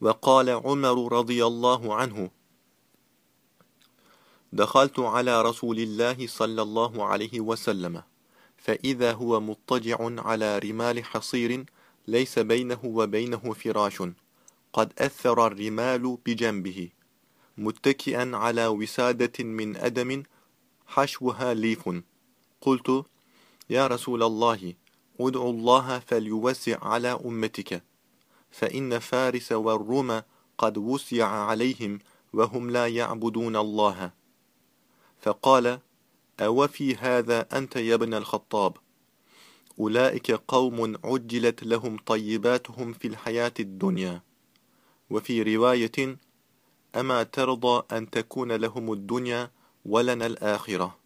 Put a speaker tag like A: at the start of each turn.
A: وقال عمر رضي الله عنه دخلت على رسول الله صلى الله عليه وسلم فإذا هو مضطجع على رمال حصير ليس بينه وبينه فراش قد أثر الرمال بجنبه متكئا على وسادة من أدم حشوها ليف. قلت يا رسول الله ادعو الله فليوسع على أمتك. فإن فارس والروم قد وسع عليهم وهم لا يعبدون الله. فقال أوفي هذا أنت يا ابن الخطاب؟ أولئك قوم عجلت لهم طيباتهم في الحياة الدنيا. وفي رواية أما ترضى أن تكون لهم الدنيا ولنا الآخرة؟